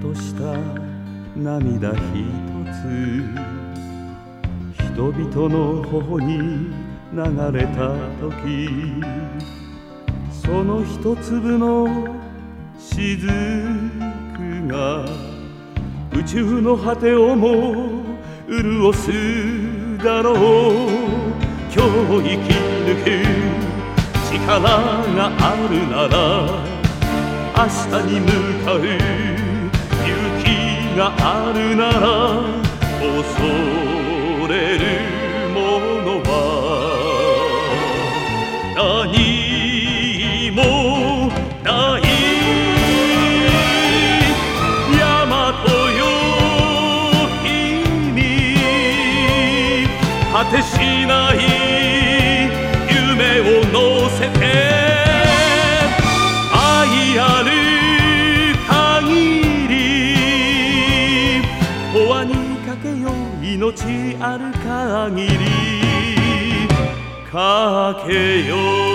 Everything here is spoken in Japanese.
とした涙ひとつ。人々の頬に流れた時その一粒の雫が宇宙の果てをも潤すだろう。今日生き抜く力があるなら明日に向かう。があるなら恐れるものは何もない。大和よ君果てしない。命ある限りかけよう。